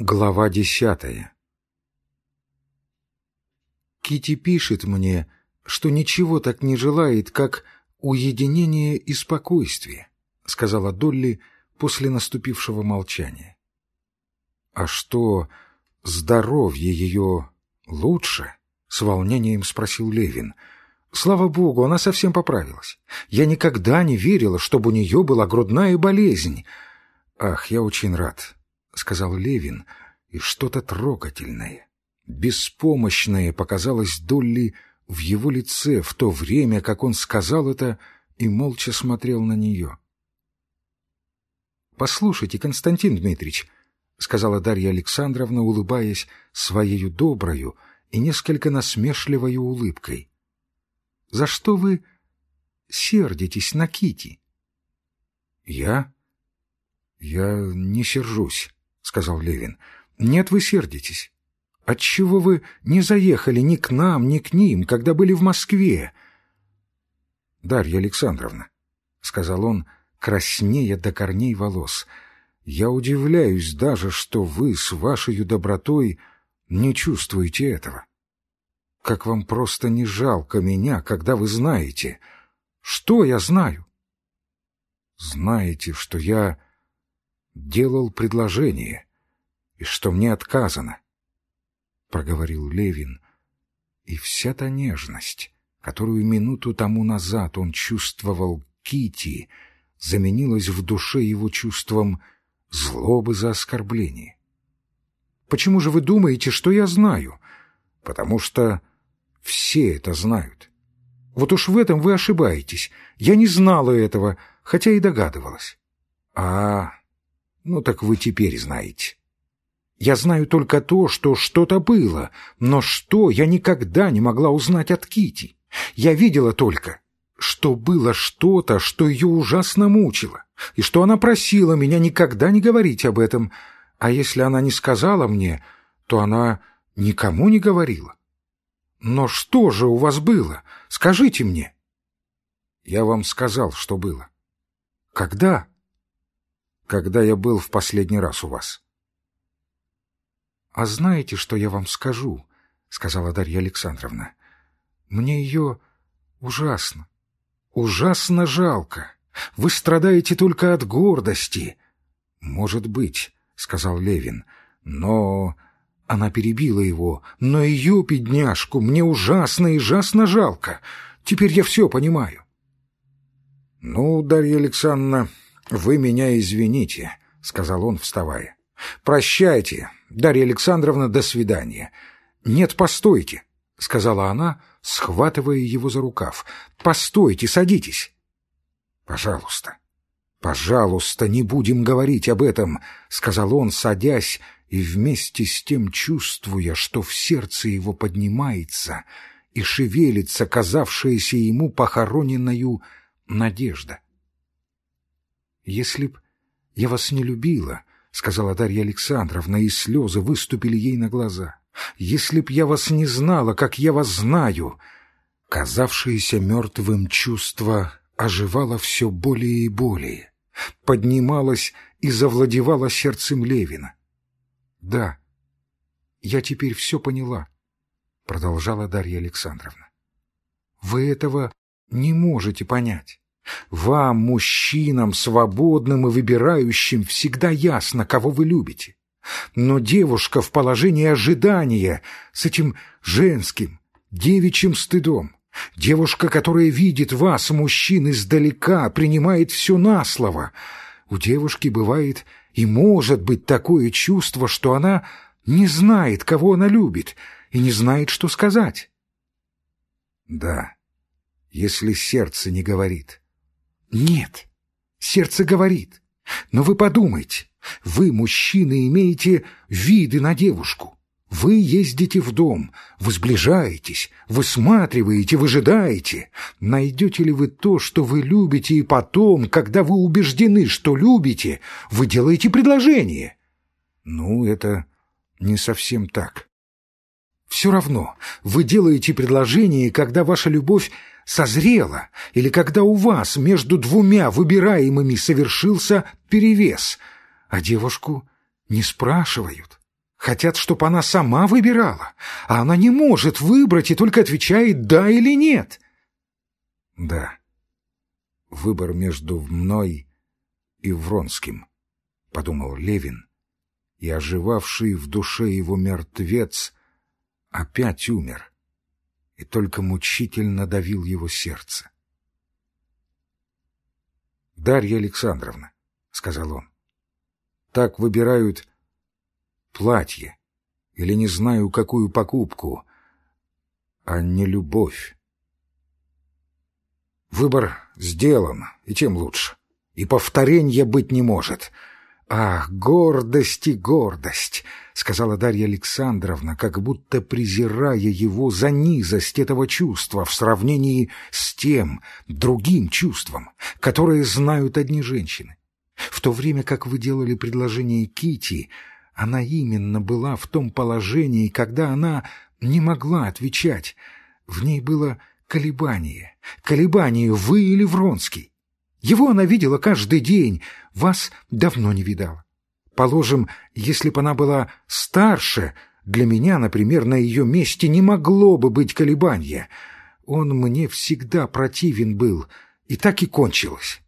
Глава десятая Кити пишет мне, что ничего так не желает, как уединение и спокойствие, сказала Долли после наступившего молчания. А что, здоровье ее лучше? С волнением спросил Левин. Слава богу, она совсем поправилась. Я никогда не верила, чтобы у нее была грудная болезнь. Ах, я очень рад. — сказал Левин, и что-то трогательное, беспомощное показалось Долли в его лице в то время, как он сказал это и молча смотрел на нее. «Послушайте, Константин Дмитриевич», — сказала Дарья Александровна, улыбаясь своею доброю и несколько насмешливой улыбкой. «За что вы сердитесь на Кити? «Я? Я не сержусь сказал Левин. «Нет, вы сердитесь. Отчего вы не заехали ни к нам, ни к ним, когда были в Москве?» «Дарья Александровна», — сказал он, краснея до корней волос, — «я удивляюсь даже, что вы с вашей добротой не чувствуете этого. Как вам просто не жалко меня, когда вы знаете. Что я знаю?» «Знаете, что я делал предложение, и что мне отказано, — проговорил Левин, и вся та нежность, которую минуту тому назад он чувствовал Кити, заменилась в душе его чувством злобы за оскорбление. «Почему же вы думаете, что я знаю?» «Потому что все это знают. Вот уж в этом вы ошибаетесь. Я не знала этого, хотя и догадывалась». «А, ну так вы теперь знаете. Я знаю только то, что что-то было, но что я никогда не могла узнать от Кити. Я видела только, что было что-то, что ее ужасно мучило, и что она просила меня никогда не говорить об этом, а если она не сказала мне, то она никому не говорила. Но что же у вас было? Скажите мне. Я вам сказал, что было. Когда? Когда я был в последний раз у вас. «А знаете, что я вам скажу?» — сказала Дарья Александровна. «Мне ее ужасно, ужасно жалко. Вы страдаете только от гордости». «Может быть», — сказал Левин, — «но...» Она перебила его. «Но ее, бедняжку, мне ужасно и ужасно жалко. Теперь я все понимаю». «Ну, Дарья Александровна, вы меня извините», — сказал он, вставая. «Прощайте, Дарья Александровна, до свидания». «Нет, постойте», — сказала она, схватывая его за рукав. «Постойте, садитесь». «Пожалуйста, пожалуйста, не будем говорить об этом», — сказал он, садясь, и вместе с тем чувствуя, что в сердце его поднимается и шевелится казавшаяся ему похороненною надежда. «Если б я вас не любила», — сказала Дарья Александровна, и слезы выступили ей на глаза. «Если б я вас не знала, как я вас знаю!» Казавшееся мертвым чувство оживало все более и более, поднималось и завладевало сердцем Левина. «Да, я теперь все поняла», — продолжала Дарья Александровна. «Вы этого не можете понять. Вам, мужчинам, свободным и выбирающим, всегда ясно, кого вы любите. Но девушка в положении ожидания с этим женским, девичьим стыдом, девушка, которая видит вас, мужчин, издалека, принимает все на слово, у девушки бывает и может быть такое чувство, что она не знает, кого она любит, и не знает, что сказать. Да, если сердце не говорит, нет, сердце говорит. Но вы подумайте, вы, мужчины, имеете виды на девушку. Вы ездите в дом, вы сближаетесь, высматриваете, выжидаете. Найдете ли вы то, что вы любите, и потом, когда вы убеждены, что любите, вы делаете предложение? Ну, это не совсем так. Все равно вы делаете предложение, когда ваша любовь созрела, или когда у вас между двумя выбираемыми совершился перевес, а девушку не спрашивают, хотят, чтобы она сама выбирала, а она не может выбрать и только отвечает «да» или «нет». Да, выбор между мной и Вронским, — подумал Левин, и оживавший в душе его мертвец опять умер, и только мучительно давил его сердце. «Дарья Александровна», — сказал он, — «так выбирают платье или не знаю какую покупку, а не любовь. Выбор сделан, и тем лучше, и повторения быть не может». «Ах, гордость и гордость!» — сказала Дарья Александровна, как будто презирая его за низость этого чувства в сравнении с тем другим чувством, которое знают одни женщины. В то время как вы делали предложение Кити, она именно была в том положении, когда она не могла отвечать. В ней было колебание. Колебание вы или Вронский. Его она видела каждый день, вас давно не видала. Положим, если бы она была старше, для меня, например, на ее месте не могло бы быть колебания. Он мне всегда противен был, и так и кончилось.